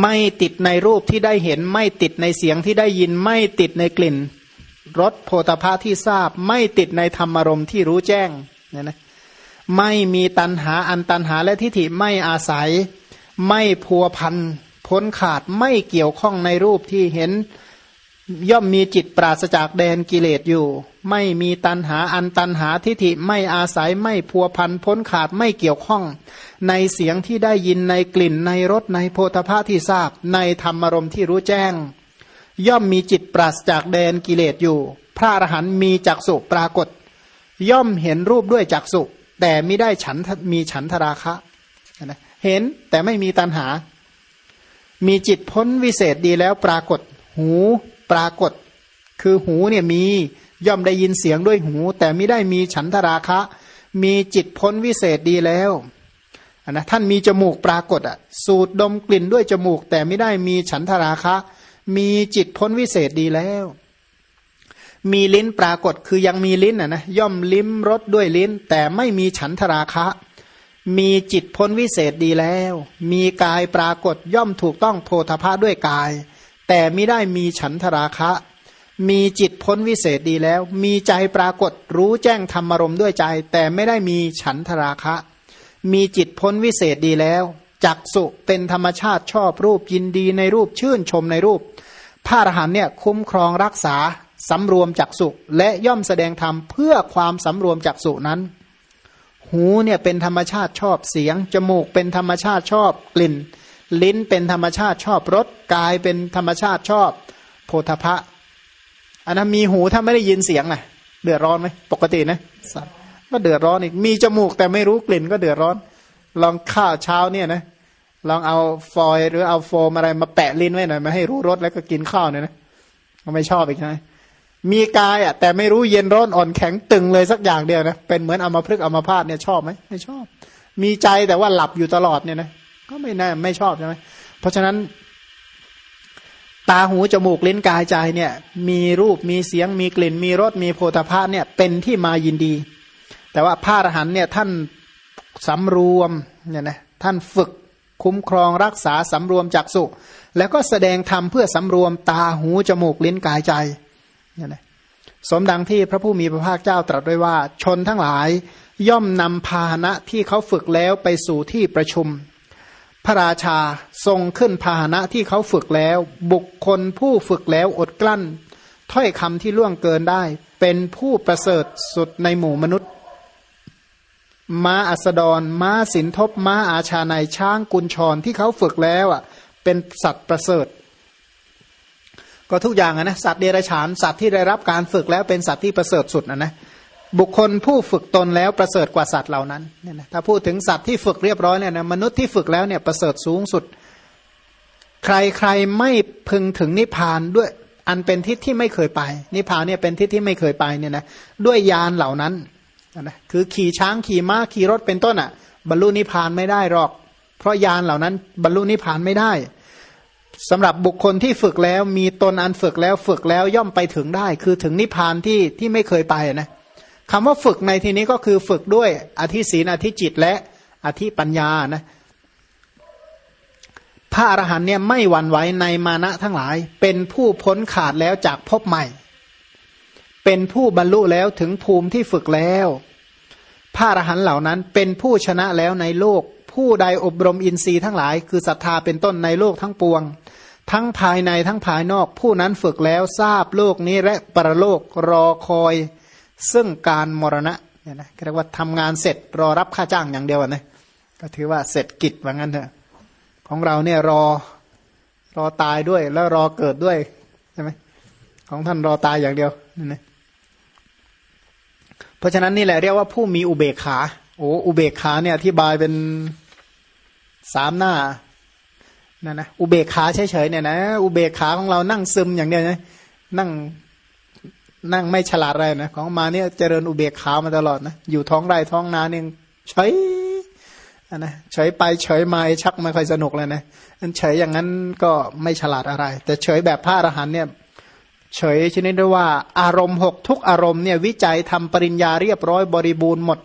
ไม่ติดในรูปที่ได้เห็น ไม่ติดในเสียงที่ได้ยิน ไม่ติดในกลิ่นรสโพธภาที่ทราบ ไม่ติดในธรรมารมที่รู้แจ้งเนี่ยนะไม่มีตันหาอันตันหาและทิฏฐิไม่อาศัย ไม่พัวพันพ้นขาดไม่เกี่ยวข้องในรูปที่เห็นย่อมมีจิตปราศจากแดนกิเลสอยู่ ไม่มีตันหาอันตันหาทิฏฐิไม่อาศัยไม่พัวพันพ้นขาดไม่เกี่ยวข้อง ในเสียงที่ได้ยินในกลิ่นในรสในโพธภาที่ทราบ ในธรรมารมที่รู้แจ้ง ย่อมมีจิตปราศจากแดนกิเลสอยู่ พระอรหันต์มีจักสุปรากฏ ย่อมเห็นรูปด้วยจักสุแต่ไม่ได้ฉันมีฉันทราคะเห็นแต่ไม่มีตันหา มีจิตพ้นวิเศษดีแล้วปรากฏ หูปรากฏ คือหูเนี่ยมี ย่อมได้ยินเสียงด้วยหู แต่ไม่ได้มีฉันทราคะ มีจิตพ้นวิเศษดีแล้วนะท่านมีจมูกปรากฏอะ สูดดมกลิ่นด้วยจมูก แต่ไม่ได้มีฉันทราคะ มีจิตพ้นวิเศษดีแล้ว มีลิ้นปรากฏคือยังมีลิ้นอะนะย่อมลิ้มรสด้วยลิ้น แต่ไม่มีฉันทราคะ มีจิตพ้นวิเศษดีแล้ว มีกายปรากฏย่อมถูกต้องโพธภาด้วยกาย แต่ไม่ได้มีฉันทราคะ มีจิตพ้นวิเศษดีแล้ว มีใจปรากฏรู้แจ้งธรรมารมด้วยใจ แต่ไม่ได้มีฉันทราคะ มีจิตพ้นวิเศษดีแล้วจักสุเป็นธรรมชาติชอบรูปยินดีในรูปชื่นชมในรูปพระอรหันเนี่ยคุ้มครองรักษาสำรวมจักสุและย่อมแสดงธรรมเพื่อความสำรวมจักสุนั้น หูเนี่ยเป็นธรรมชาติชอบเสียง จมูกเป็นธรรมชาติชอบกลิ่น ลิ้นเป็นธรรมชาติชอบรสกายเป็นธรรมชาติชอบโพธพะ อันนั้นมีหูถ้าไม่ได้ยินเสียงอะเดือดร้อนไหมปกตินะสัตว์ก็เดือดร้อนอีกมีจมูกแต่ไม่รู้กลิ่นก็เดือดร้อน ลองข้าวเช้าเนี่ยนะลองเอาฟอยหรือเอาโฟมอะไรมาแปะลิ้นไว้หน่อยมาให้รู้รสแล้วก็กินข้าวเนี่ยนะก็ไม่ชอบอีกใช่ไหมมีกายอะแต่ไม่รู้เย็นร้อนอ่อนแข็งตึงเลยสักอย่างเดียวนะเป็นเหมือนเอามาพลึกเอามาพาดเนี่ยชอบไหมไม่ชอบ มีใจแต่ว่าหลับอยู่ตลอดเนี่ยนะก็ไม่น่าไม่ชอบใช่ไหมเพราะฉะนั้น ตาหูจมูกลิ้นกายใจเนี่ยมีรูปมีเสียงมีกลิ่น มีรสมีโพธาภาเนี่ยเป็นที่มายินดี แต่ว่าพระอรหันเนี่ยท่านสำรวมเนี่ยนะท่านฝึกคุ้มครองรักษาสำรวมจักสุแล้วก็แสดงธรรมเพื่อสำรวมตาหูจมูกลิ้นกายใจเนี่ยนะสมดังที่พระผู้มีพระภาคเจ้าตรัสไว้ว่า ชนทั้งหลายย่อมนำพาหนะที่เขาฝึกแล้วไปสู่ที่ประชุม พระราชาทรงขึ้นพาหนะที่เขาฝึกแล้ว บุคคลผู้ฝึกแล้วอดกลั้น ถ้อยคำที่ล่วงเกินได้ เป็นผู้ประเสริฐสุดในหมู่มนุษย์ ม้าอัสดร ม้าสินทบม้าอาชาในช้างกุญชรที่เขาฝึกแล้วอะ เป็นสัตว์ประเสริฐ ก็ทุกอย่างนะสัตว์เดรัจฉานสัตว์ที่ได้รับการฝึกแล้วเป็นสัตว์ที่ประเสริฐสุดนะนะ บุคคลผู้ฝึกตนแล้วประเสริฐกว่าสัตว์เหล่านั้นเนี่ยนะถ้าพูดถึงสัตว์ที่ฝึกเรียบร้อยเนี่ยนะมนุษย์ที่ฝึกแล้วเนี่ยประเสริฐสูงสุด ใครใครไม่พึงถึงนิพพานด้วย อันเป็นทิศที่ไม่เคยไป นิพพานเนี่ยเป็นทิศที่ไม่เคยไปเนี่ยนะด้วยยานเหล่านั้นนะคือขี่ช้างขี่ม้าขี่รถเป็นต้นอะ บรรลุนิพพานไม่ได้หรอก เพราะยานเหล่านั้นบรรลุนิพพานไม่ได้สำหรับบุคคลที่ฝึกแล้วมีตนอันฝึกแล้วฝึกแล้วย่อมไปถึงได้ คือถึงนิพพานที่ที่ไม่เคยไปนะ คำว่าฝึกในที่นี้ก็คือฝึกด้วยอธิศีนอธิจิตและอธิปัญญานะพระอรหันเนี่ยไม่หวั่นไหวในมานะทั้งหลาย เป็นผู้พ้นขาดแล้วจากพบใหม่ เป็นผู้บรรลุแล้วถึงภูมิที่ฝึกแล้ว พระอรหันเหล่านั้นเป็นผู้ชนะแล้วในโลก ผู้ใดอบรมอินทรีย์ทั้งหลาย คือศรัทธาเป็นต้นในโลกทั้งปวง ทั้งภายในทั้งภายนอก ผู้นั้นฝึกแล้วทราบโลกนี้และปรโลกรอคอย ซึ่งการมรณะเนี่ยนะเรียกว่าทำงานเสร็จรอรับค่าจ้างอย่างเดียวนะก็ถือว่าเสร็จกิจว่างั้นเถอะของเราเนี่ยรอรอตายด้วยแล้วรอเกิดด้วยใช่ไหมของท่านรอตายอย่างเดียวนี่นะเพราะฉะนั้นนี่แหละเรียกว่าผู้มีอุเบกขาโอ้อุเบกขาเนี่ยอธิบายเป็นสามหน้านั่นนะอุเบกขาเฉยๆเนี่ยนะอุเบกขาของเรานั่งซึมอย่างเดียวนะนั่ง นั่งไม่ฉลาดอะไรนะของมาเนี่ยเจริญอุเบกขามาตลอดนะอยู่ท้องไร่ท้องนาเนี่ยเฉยนะเฉยไปเฉยมาชักไม่ค่อยสนุกเลยนะอันเฉยอย่างนั้นก็ไม่ฉลาดอะไร แต่เฉยแบบพระอรหันเนี่ยเฉยชนิดด้วยว่าอารมณ์หกทุกอารมณ์เนี่ยวิจัยทำปริญญาเรียบร้อยบริบูรณ์หมด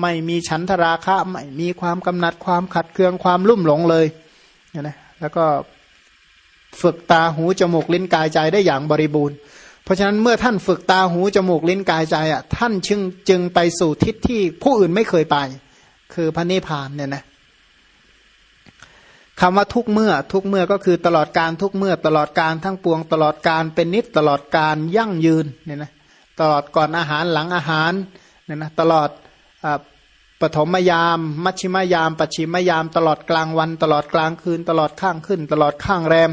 ไม่มีฉันทราคะไม่มีความกำหนัดความขัดเคืองความลุ่มหลงเลยนะแล้วก็ฝึกตาหูจมูกลิ้นกายใจได้อย่างบริบูรณ์ เพราะฉะนั้นเมื่อท่านฝึกตาหูจมูกลิ้นกายใจอะท่านจึงจึงไปสู่ทิศที่ผู้อื่นไม่เคยไป คือพระนิพพานเนี่ยนะคำว่าทุกเมื่อทุกเมื่อก็คือตลอดการทุกเมื่อตลอดการทั้งปวง ตลอดการเป็นนิดตลอดการยั่งยืนเนี่ยนะตลอดก่อนอาหารหลังอาหารเนี่ยนะตลอดปฐมยาม มัชชิมยาม ปัจฉิมยาม ตลอดกลางวัน ตลอดกลางคืน ตลอดข้างขึ้น ตลอดข้างแรม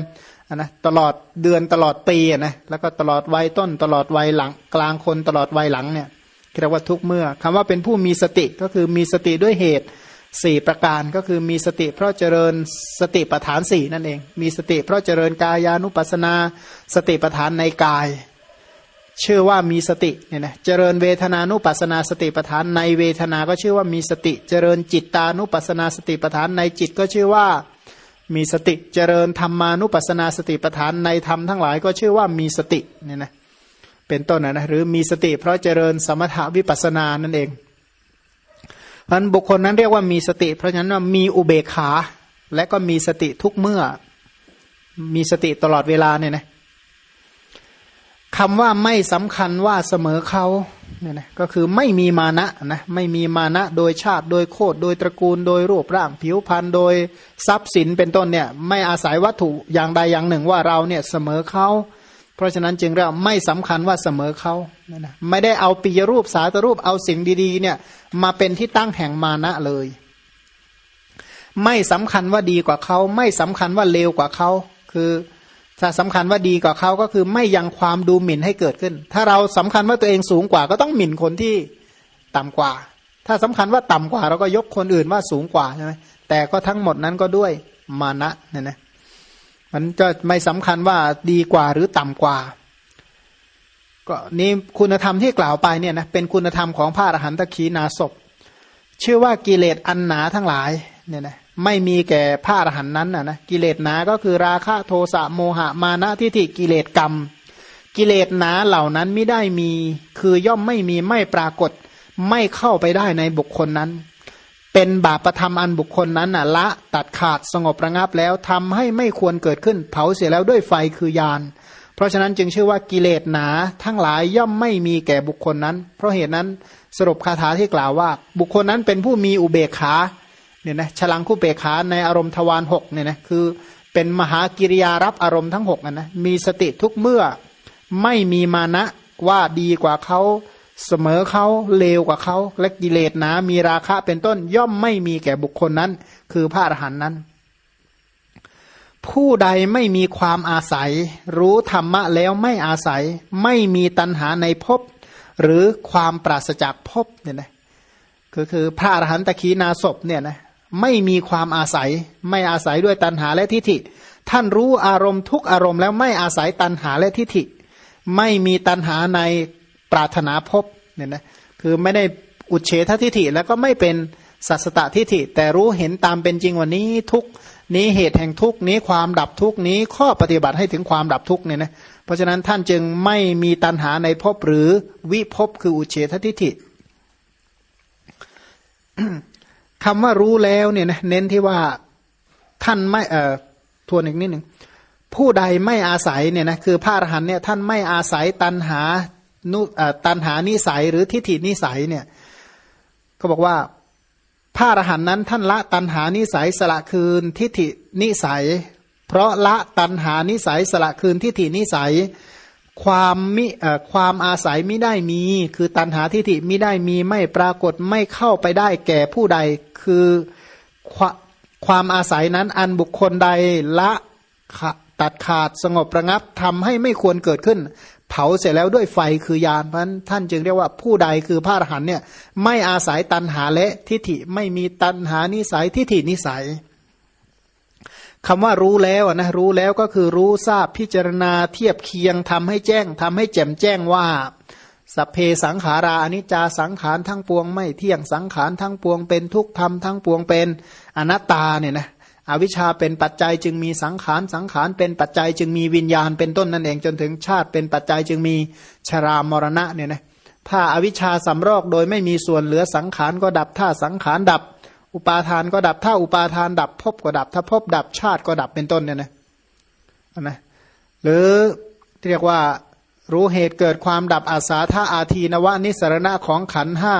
นะตลอดเดือนตลอดปีนะแล้วก็ตลอดวัยต้นตลอดวัยหลัง กลางคนตลอดวัยหลังเนี่ยเรียกว่าทุกเมื่อคำว่าเป็นผู้มีสติก็คือมีสติด้วยเหตุสี่ประการก็คือมีสติเพราะเจริญสติปัฏฐานสี่นั่นเอง มีสติเพราะเจริญกายานุปัสนา สติปัฏฐานในกาย ชื่อว่ามีสติเนี่ยนะเจริญเวทนานุปัสนาสติปัฏฐานในเวทนาก็ชื่อว่ามีสติ เจริญจิตตานุปัสนาสติปัฏฐานในจิตก็ชื่อว่า มีสติเจริญธรรมานุปัสนาสติปัฏฐานในธรรมทั้งหลายก็ชื่อว่ามีสติเนี่ยนะเป็นต้นนะหรือมีสติ เพราะเจริญสมถาวิปัสนานั่นเองพันบุคคลนั้นเรียกว่ามีสติ เพราะฉะนั้นว่ามีอุเบกขา และก็มีสติทุกเมื่อ มีสติตลอดเวลาเนี่ยนะคำว่าไม่สำคัญว่าเสมอเขา เนี่ยนะก็คือไม่มีมานะนะไม่มีมานะโดยชาติโดยโคดโดยตระกูล โดยรูปร่างผิวพรรณโดยทรัพย์สินเป็นต้นเนี่ยไม่อาศัยวัตถุอย่างใดอย่างหนึ่งว่าเราเนี่ยเสมอเขาเพราะฉะนั้นจึงเรียกไม่สำคัญว่าเสมอเขานะไม่ได้เอาปิยรูปสาตรูปเอาสิ่งดีๆเนี่ยมาเป็นที่ตั้งแห่งมานะเลย ไม่สำคัญว่าดีกว่าเขาไม่สำคัญว่าเลวกว่าเขาคือ ถ้าสำคัญว่าดีกว่าเขาก็คือไม่ยังความดูหมิ่นให้เกิดขึ้น ถ้าเราสำคัญว่าตัวเองสูงกว่า ก็ต้องหมิ่นคนที่ต่ำกว่า ถ้าสำคัญว่าต่ำกว่า เราก็ยกคนอื่นว่าสูงกว่าใช่ไหมแต่ก็ทั้งหมดนั้นก็ด้วยมานะเนี่ยนะมันจะไม่สำคัญว่าดีกว่าหรือต่ำกว่า ก็นี่คุณธรรมที่กล่าวไปเนี่ยนะเป็นคุณธรรมของพระอรหันตขีนาศพชื่อว่ากิเลสอันหนาทั้งหลายเนี่ยนะ ไม่มีแก่พระอรหันต์นั้นนะนะกิเลสหนาก็คือราคะโทสะโมหะมานะทิฏฐิกิเลสกรรม กิเลสหนาเหล่านั้นไม่ได้มีคือย่อมไม่มีไม่ปรากฏ ไม่เข้าไปได้ในบุคคลนั้น เป็นบาปประธรรมอันบุคคลนั้นน่ะละตัดขาดสงบระงับแล้วทำให้ไม่ควรเกิดขึ้นเผาเสียแล้วด้วยไฟคือยานเพราะฉะนั้นจึงชื่อว่ากิเลสหนาทั้งหลายย่อมไม่มีแก่บุคคลนั้น เพราะเหตุนั้นสรุปคาถาที่กล่าวว่า บุคคลนั้นเป็นผู้มีอุเบกขา เนี่ยนะฉลังคู่เปขาในอารมณ์ทวารหกเนี่ยนะคือเป็นมหากิริยารับอารมณ์ทั้งหกนะมีสติทุกเมื่อไม่มีมานะว่าดีกว่าเขาเสมอเขาเลวกว่าเขาและกิเลสหนามีราคะเป็นต้นย่อมไม่มีแก่บุคคลนั้น คือพระอรหันต์นั้น ผู้ใดไม่มีความอาศัย รู้ธรรมะแล้วไม่อาศัย ไม่มีตัณหาในภพหรือความปราศจากภพเนี่ยนะคือคือพระอรหันตะคีนาศพเนี่ยนะ ไม่มีความอาศัย ไม่อาศัยด้วยตัณหาและทิฏฐิ ท่านรู้อารมณ์ทุกอารมณ์แล้วไม่อาศัยตัณหาและทิฏฐิ ไม่มีตัณหาในปรารถนาพบเนี่ยนะคือไม่ได้อุเฉททิฏฐิแล้วก็ไม่เป็นสัสตทิฏฐิ แต่รู้เห็นตามเป็นจริงวันนี้ทุกนี้เหตุแห่งทุกนี้ความดับทุกนี้ข้อปฏิบัติให้ถึงความดับทุกเนี่ยนะเพราะฉะนั้นท่านจึงไม่มีตัณหาในภพหรือวิภพคืออุเฉททิฏฐิ คำว่ารู้แล้วเนี่ยนะเน้นที่ว่าท่านไม่เอ่อทวนอีกนิดหนึ่งผู้ใดไม่อาศัยเนี่ยนะคือพระอรหันเนี่ยท่านไม่อาศัยตันหานุตันหานิสัยหรือทิฏฐินิสัยเนี่ยก็บอกว่าพระอรหันนั้นท่านละตันหานิสัยสละคืนทิฏฐินิสัย เพราะละตันหานิสัยสละคืนทิฏฐินิสัย ความมิความอาศัยไม่ได้มี คือตันหาทิฏฐิไม่ได้มีไม่ปรากฏไม่เข้าไปได้แก่ผู้ใด คือความอาศัยนั้นอันบุคคลใดละตัดขาดสงบประงับทำให้ไม่ควรเกิดขึ้น เผาเสร็จแล้วด้วยไฟคือยานเพราะท่านจึงเรียกว่าผู้ใดคือพระอรหันเนี่ยไม่อาศัยตันหาและทิฏฐิไม่มีตันหานิสัยทิฏฐินิสัย คำว่ารู้แล้วนะรู้แล้วก็คือรู้ทราบพิจารณาเทียบเคียงทำให้แจ้งทำให้แจ่มแจ้งว่าสัพเพสังขาราอนิจจาสังขารทั้งปวงไม่เที่ยงสังขารทั้งปวงเป็นทุกธรรมทั้งปวงเป็นอนัตตาเนี่ยนะอวิชชาเป็นปัจจัยจึงมีสังขารสังขารเป็นปัจจัยจึงมีวิญญาณเป็นต้นนั่นเองจนถึงชาติเป็นปัจจัยจึงมีชรามรณะเนี่ยนะถ้าอาวิชชาสำรอกโดยไม่มีส่วนเหลือสังขารก็ดับถ้าสังขารดับ อุปาทานก็ดับถ้าอุปาทานดับภพก็ดับ ถ้าภพดับชาติก็ดับเป็นต้นเนี่ยนะนะหรือเรียกว่ารู้เหตุเกิดความดับอาสาธาอาทีนวะนิสรณะของขันห้า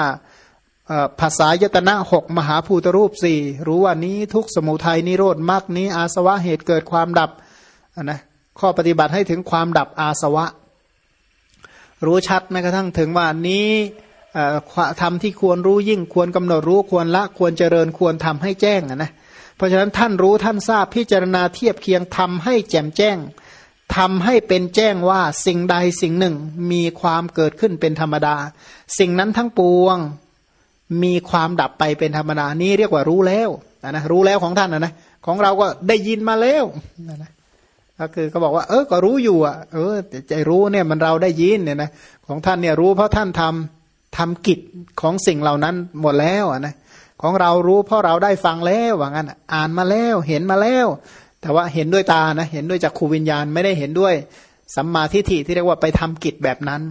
ภาษายตนะหกมหาภูตรูปสี่รู้ว่านี้ทุกสมุทัยนิโรธมรรคนี้อาสวะเหตุเกิดความดับนะข้อปฏิบัติให้ถึงความดับอาสวะ รู้ชัดแม้กระทั่งถึงว่านี้ ทำที่ควรรู้ยิ่งควรกำหนดรู้ควรละควรเจริญควรทำให้แจ้งนะเพราะฉะนั้นท่านรู้ท่านทราบพิจารณาเทียบเคียงทำให้แจ่มแจ้งทำให้เป็นแจ้งว่าสิ่งใดสิ่งหนึ่งมีความเกิดขึ้นเป็นธรรมดา สิ่งนั้นทั้งปวงมีความดับไปเป็นธรรมดานี้เรียกว่ารู้แล้วนะนะรู้แล้วของท่านนะนะของเราก็ได้ยินมาแล้วนะนะก็คือก็บอกว่า เออก็รู้อยู่อะ เออใจรู้เนี่ยมันเราได้ยินเนี่ยนะของท่านเนี่ยรู้เพราะท่านทำ ทำกิจของสิ่งเหล่านั้นหมดแล้วนะของเรารู้เพราะเราได้ฟังแล้วว่างั้นอ่านมาแล้วเห็นมาแล้ว แต่ว่าเห็นด้วยตานะเห็นด้วยจากขูวิญญาณไม่ได้เห็นด้วยสัมมาทิฏฐิที่เรียกว่าไปทำกิจแบบนั้น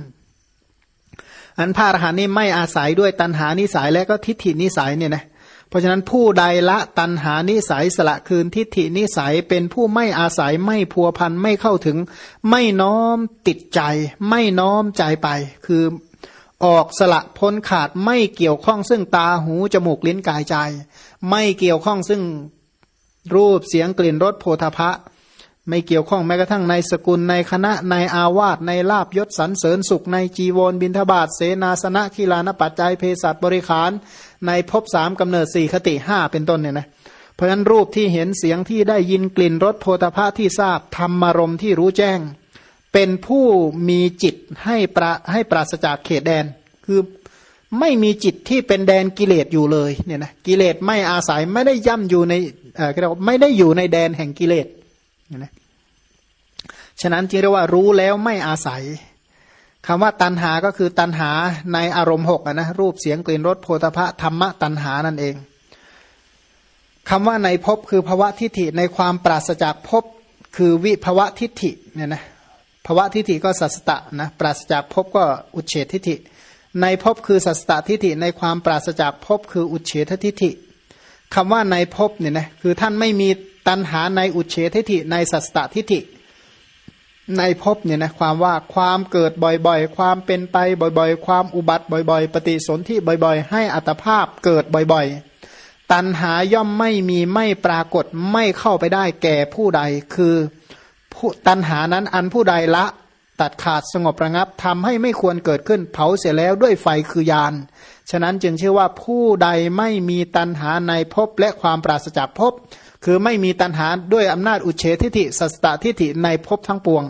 อันพระอรหันต์นี่ไม่อาศัยด้วยตัณหานิสัยและก็ทิฏฐินิสัยเนี่ยนะเพราะฉะนั้นผู้ใดละตัณหานิสัยสละคืนทิฏฐินิสัยเป็นผู้ไม่อาศัยไม่พัวพันไม่เข้าถึง ไม่น้อมติดใจ ไม่น้อมใจไป คือ ออกสละพ้นขาดไม่เกี่ยวข้องซึ่งตาหูจมูกลิ้นกายใจ ไม่เกี่ยวข้องซึ่งรูปเสียงกลิ่นรสโพธพะ ไม่เกี่ยวข้องแม้กระทั่งในสกุลในคณะในอาวาสในลาบยศสรรเสริญสุขในจีวรบินทบาทเสนาสนะคีลานปัจจัยเภสัชบริขาร ในภพสามกำเนิดสี่คติห้าเป็นต้นเนี่ยนะเพราะฉะนั้นรูปที่เห็นเสียงที่ได้ยินกลิ่นรสโพธภะที่ทราบธรรมารมที่รู้แจ้ง เป็นผู้มีจิตให้ประให้ปราศจากเขตแดน คือไม่มีจิตที่เป็นแดนกิเลสอยู่เลยเนี่ยนะกิเลสไม่อาศัยไม่ได้ย่ำอยู่ในเอ่อเรียกว่าไม่ได้อยู่ในแดนแห่งกิเลสนะฉะนั้นจึงเรียกว่ารู้แล้วไม่อาศัยคำว่าตันหาก็คือตันหาในอารมณ์หกนะรูปเสียงกลิ่นรสโพธพะธรรมะตันหานั่นเองคำว่าในภพคือภวะทิฏฐิในความปราศจากภพคือวิภวะทิฏฐิเนี่ยนะ ภวะทิฏฐิก็สัสตะนะปราศจากภพก็อุเฉททิฏฐิ ในภพคือสัสตทิฏฐิในความปราศจากภพคืออุเฉททิฏฐิคำว่าในภพเนี่ยนะคือท่านไม่มีตันหาในอุเฉทิฏฐิในสัสตทิฏฐิ ในภพเนี่ยนะความว่าความเกิดบ่อยๆ ความเป็นไปบ่อยๆ ความอุบัติบ่อยๆ ปฏิสนธิบ่อยๆ ให้อัตภาพเกิดบ่อยๆ ตันหาย่อมไม่มีไม่ปรากฏไม่เข้าไปได้แก่ผู้ใด คือ ผู้ตันหานั้นอันผู้ใดละ ตัดขาดสงบระงับทำให้ไม่ควรเกิดขึ้นเผาเสียแล้วด้วยไฟคือยาน ฉะนั้นจึงเชื่อว่าผู้ใดไม่มีตันหาในภพและความปราศจากภพคือไม่มีตัณหาด้วยอำนาจอุเฉทิฐิสัสตทิฐิในภพทั้งปวง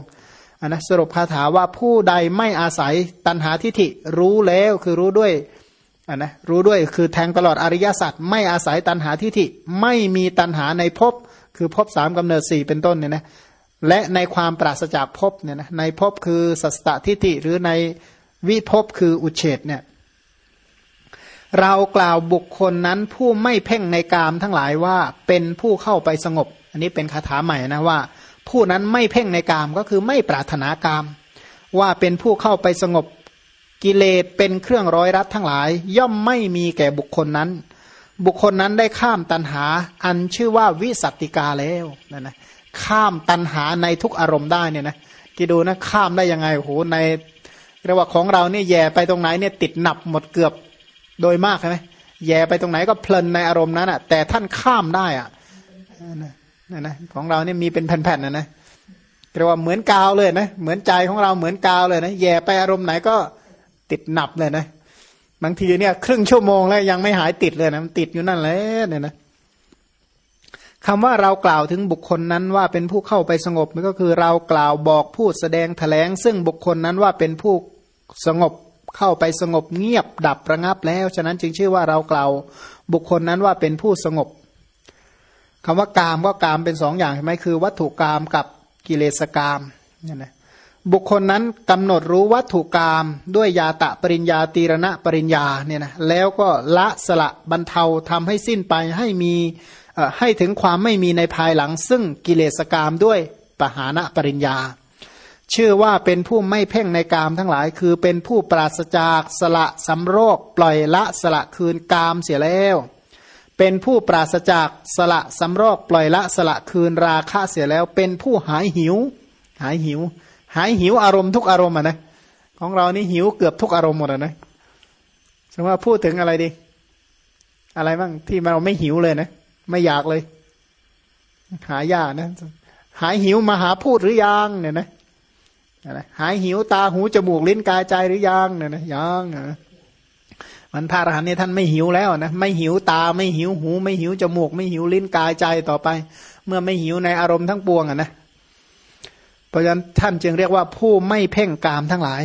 อันนะสรุปคาถาว่าผู้ใดไม่อาศัยตัณหาทิฐิรู้แล้วคือรู้ด้วยอันนะรู้ด้วยคือแทงตลอดอริยสัจไม่อาศัยตัณหาทิฐิไม่มีตัณหาในภพคือภพสามกำเนิดสี่เป็นต้นเนี่ยนะ และในความปราศจากภพเนี่ยนะในภพคือสัสตทิฐิหรือในวิภพคืออุเฉดเนี่ยเรากล่าวบุคคลนั้นผู้ไม่เพ่งในกามทั้งหลายว่าเป็นผู้เข้าไปสงบ อันนี้เป็นคาถาใหม่นะว่า ผู้นั้นไม่เพ่งในกามก็คือไม่ปรารถนากาม ว่าเป็นผู้เข้าไปสงบกิเลสเป็นเครื่องร้อยรัดทั้งหลาย ย่อมไม่มีแก่บุคคลนั้น บุคคลนั้นได้ข้ามตันหา อันชื่อว่าวิสัตติกาแล้วนะนะ ข้ามตันหาในทุกอารมณ์ได้เนี่ยนะกิดูนะข้ามได้ยังไงโอ้โหในเรียกว่าของเราเนี่ยแย่ไปตรงไหนเนี่ยติดหนับหมดเกือบโดยมากใช่ไหมแย่ไปตรงไหนก็เพลินในอารมณ์นั้นอะ แต่ท่านข้ามได้อะนั่นนะของเราเนี่ยมีเป็นแผ่นๆนะนะเรียกว่าเหมือนกาวเลยนะเหมือนใจของเราเหมือนกาวเลยนะแย่ไปอารมณ์ไหนก็ติดหนับเลยนะบางทีเนี่ยครึ่งชั่วโมงแล้วยังไม่หายติดเลยนะมันติดอยู่นั่นแหละเนี่ยนะ คำว่าเรากล่าวถึงบุคคลนั้นว่าเป็นผู้เข้าไปสงบมันก็คือเรากล่าวบอกพูดแสดงแถลง ซึ่งบุคคลนั้นว่าเป็นผู้สงบเข้าไปสงบเงียบดับระงับแล้ว ฉะนั้นจึงชื่อว่าเรากล่าวบุคคลนั้นว่าเป็นผู้สงบคำว่ากามก็กามเป็นสองอย่างใช่ไหมคือ วัตถุกามกับกิเลสกามเนี่ยนะบุคคลนั้นกำหนดรู้วัตถุกามด้วยยาตะปริญญาตีรณะปริญญาเนี่ยนะแล้วก็ละสละบรรเทาทำให้สิ้นไปให้มี ให้ถึงความไม่มีในภายหลัง ซึ่งกิเลสกามด้วยปหานะปริญญา ชื่อว่าเป็นผู้ไม่เพ่งในกามทั้งหลาย คือเป็นผู้ปราศจากสละสำโรค ปล่อยละสละคืนกามเสียแล้ว เป็นผู้ปราศจากสละสำโรอกปล่อยละสละคืนราคะเสียแล้ว เป็นผู้หายหิว หายหิว หายหิวอารมณ์ทุกอารมณ์อะนะของเรานี่หิวเกือบทุกอารมณ์หมดอะนะสมมติว่าพูดถึงอะไรดี อะไรบ้างที่เราไม่หิวเลยนะ ไม่อยากเลย หายากนะ หายหิวมาหาพูดหรือยังเนี่ยนะหายหิวตาหูจมูกลิ้นกายใจหรือยังเนี่ยนะยังนะมันพระอรหันต์เนี่ยท่านไม่หิวแล้วนะไม่หิวตาไม่หิวหู ไม่หิวจมูก ไม่หิวลิ้นกายใจต่อไป เมื่อไม่หิวในอารมณ์ทั้งปวงอะนะเพราะฉะนั้นท่านจึงเรียกว่าผู้ไม่เพ่งกามทั้งหลาย